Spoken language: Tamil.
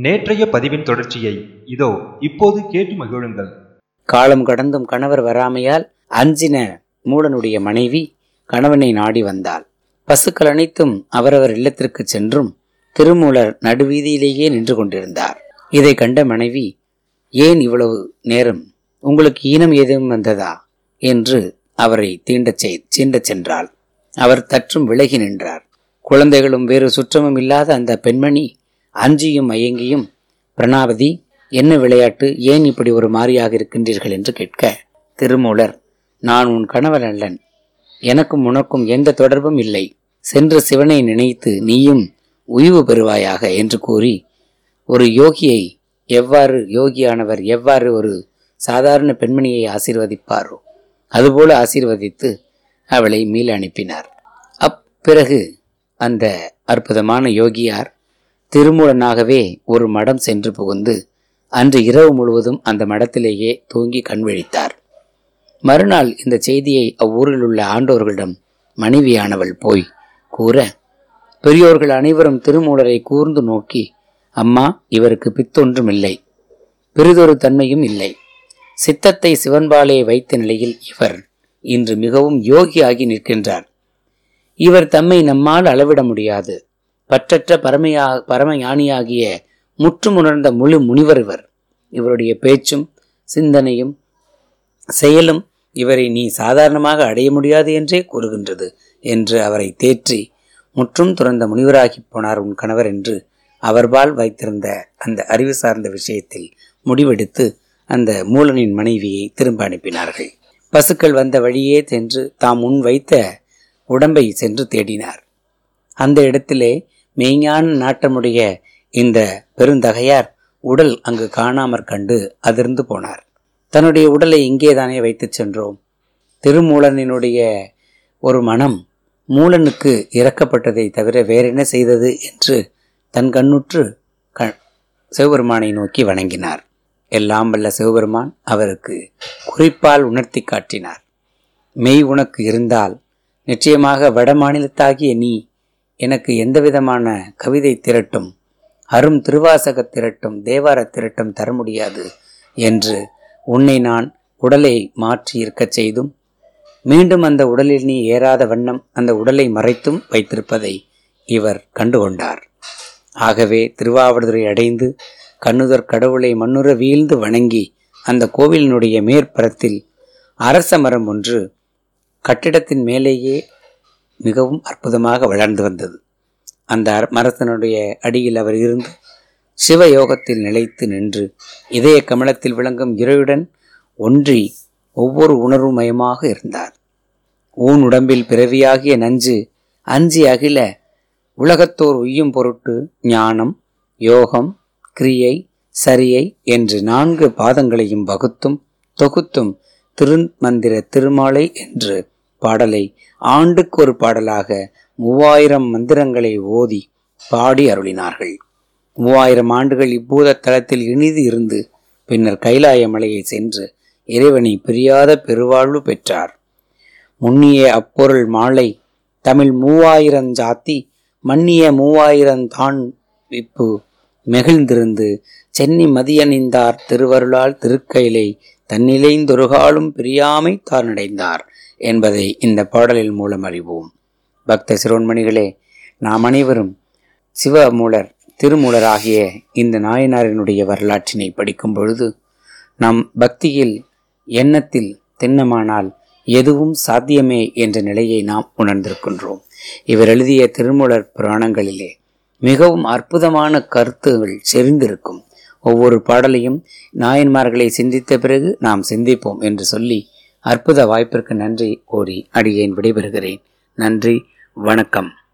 நேற்றைய பதிவின் தொடர்ச்சியை இதோ இப்போது கேட்டு மகிழுங்கள். காலம் கடந்தும் கணவர் வராமையால் அஞ்சின மூடனுடைய மனைவி கணவனை நாடி வந்தாள். பசுக்கள் அனைத்தும் அவரவர் இல்லத்திற்கு சென்றும் திருமூலர் நடுவீதியிலேயே நின்று கொண்டிருந்தார். இதை கண்ட மனைவி ஏன் இவ்வளவு நேரம்? உங்களுக்கு ஈனம் எதுவும் வந்ததா? என்று அவரை தீண்டச் செய் சீண்டச் சென்றாள். அவர் தற்றும் விலகி நின்றார். குழந்தைகளும் வேறு சுற்றமும் இல்லாத அந்த பெண்மணி அஞ்சியும் மயங்கியும் பிரணாவதி என்ன விளையாட்டு? ஏன் இப்படி ஒரு மாறியாக இருக்கின்றீர்கள்? என்று கேட்க திருமூலர் நான் உன் கணவன் அல்லன். எனக்கும் உனக்கும் எந்த தொடர்பும் இல்லை. சென்ற சிவனை நினைத்து நீயும் உய்வு பெறுவாயாக? என்று கூறி ஒரு யோகியை எவ்வாறு யோகியானவர் எவ்வாறு ஒரு சாதாரண பெண்மணியை ஆசீர்வதிப்பாரோ அதுபோல ஆசீர்வதித்து அவளை மீள அனுப்பினார். அப்பிறகு அந்த அற்புதமான யோகியார் திருமூலனாகவே ஒரு மடம் சென்று புகுந்து அன்று இரவு முழுவதும் அந்த மடத்திலேயே தூங்கி கண் விழித்தார். மறுநாள் இந்த செய்தியை அவ்வூரில் உள்ள ஆண்டோர்களிடம் மனைவியானவள் போய் கூற பெரியோர்கள் அனைவரும் திருமூலரை கூர்ந்து நோக்கி அம்மா இவருக்கு பித்தொன்றும் இல்லை பிறிதொரு தன்மையும் இல்லை. சித்தத்தை சிவன்பாலே வைத்த நிலையில் இவர் இன்று மிகவும் யோகியாகி நிற்கின்றார். இவர் தம்மை நம்மால் அளவிட முடியாது. பற்றற்ற பரமையா பரமஞானியாகிய முற்றுமுணர்ந்த முழு முனிவர் இவர். இவருடைய பேச்சும் சிந்தனையும் செயலும் இவரை நீ சாதாரணமாக அடைய முடியாது என்றே கூறுகின்றது என்று அவரை தேற்றி முற்றும் துறந்த முனிவராகி போனார் உன் கணவர் என்று அவர்பால் வைத்திருந்த அந்த அறிவு சார்ந்த விஷயத்தில் முடிவெடுத்து அந்த மூலனின் மனைவியை திரும்ப அனுப்பினார்கள். பசுக்கள் வந்த வழியே சென்று தாம் முன் வைத்த உடம்பை சென்று தேடினார். அந்த இடத்திலே மெய்ஞான நாட்டமுடைய இந்த பெருந்தகையார் உடல் அங்கு காணாமற் கண்டு அதிர்ந்து போனார். தன்னுடைய உடலை இங்கேதானே வைத்துச் சென்றோம். திருமூலனினுடைய ஒரு மனம் மூலனுக்கு இறக்கப்பட்டதை தவிர வேறென்ன செய்தது என்று தன் கண்ணுற்று க சிவபெருமானை நோக்கி வணங்கினார். எல்லாம் வல்ல சிவபெருமான் அவருக்கு குறிப்பால் உணர்த்தி காட்டினார். மெய் உனக்கு இருந்தால் நிச்சயமாக வட மாநிலத்தாகிய நீ எனக்கு எந்தவிதமான கவிதை திரட்டும் அரும் திருவாசக திரட்டும் தேவார திரட்டும் தர முடியாது என்று உன்னை நான் உடலை மாற்றி இருக்கச் செய்தும் மீண்டும் அந்த உடலில் நீ ஏறாத வண்ணம் அந்த உடலை மறைத்தும் வைத்திருப்பதை இவர் கண்டுகொண்டார். ஆகவே திருவாவடுதுறை அடைந்து கண்ணுதர் கடவுளை மண்ணுற வீழ்ந்து வணங்கி அந்த கோவிலினுடைய மேற்புறத்தில் அரச மரம் ஒன்று கட்டிடத்தின் மேலேயே மிகவும் அற்புதமாக வளர்ந்து வந்தது. அந்த மரத்தினுடைய அடியில் அவர் இருந்து சிவயோகத்தில் நிலைத்து நின்று இதய கமலத்தில் விளங்கும் இறையுடன் ஒன்றி ஒவ்வொரு உணர்வுமயமாக இருந்தார். ஊன் உடம்பில் பிறவியாகிய நஞ்சு அஞ்சி அகில உலகத்தோர் உய்யும் பொருட்டு ஞானம் யோகம் கிரியை சரியை என்று நான்கு பாதங்களையும் வகுத்தும் தொகுத்தும் திருமந்திர திருமாலை என்று பாடலை ஆண்டுக்கு ஒரு பாடலாக மூவாயிரம் மந்திரங்களை ஓதி பாடி அருளினார்கள். மூவாயிரம் ஆண்டுகள் இப்பூத தளத்தில் இனிது இருந்து பின்னர் கைலாய மலையை சென்று இறைவனை பிரியாத பெருவாழ்வு பெற்றார். முன்னிய அப்பொருள் மாலை தமிழ் மூவாயிரம் ஜாத்தி மன்னிய மூவாயிரம் தான் விப்பு மெகிழ்ந்திருந்து சென்னி மதியணிந்தார் திருவருளால் திருக்கயிலை தன்னிலைந்தொருகாலும் பிரியாமை தார்நடைந்தார் என்பதை இந்த பாடலின் மூலம் அறிவோம். பக்த சிரோன்மணிகளே நாம் அனைவரும் சிவமூலர் திருமூலராகிய இந்த நாயனாரினுடைய வரலாற்றினை படிக்கும் பொழுது நம் பக்தியில் எண்ணத்தில் திண்ணமானால் எதுவும் சாத்தியமே என்ற நிலையை நாம் உணர்ந்திருக்கின்றோம். இவர் எழுதிய திருமூலர் புராணங்களிலே மிகவும் அற்புதமான கருத்துகள் செறிந்திருக்கும். ஒவ்வொரு பாடலையும் நாயன்மார்களை சிந்தித்த பிறகு நாம் சிந்திப்போம் என்று சொல்லி அற்புத வாய்ப்பிற்கு நன்றி கோரி அடியேன் விடைபெறுகிறேன். நன்றி வணக்கம்.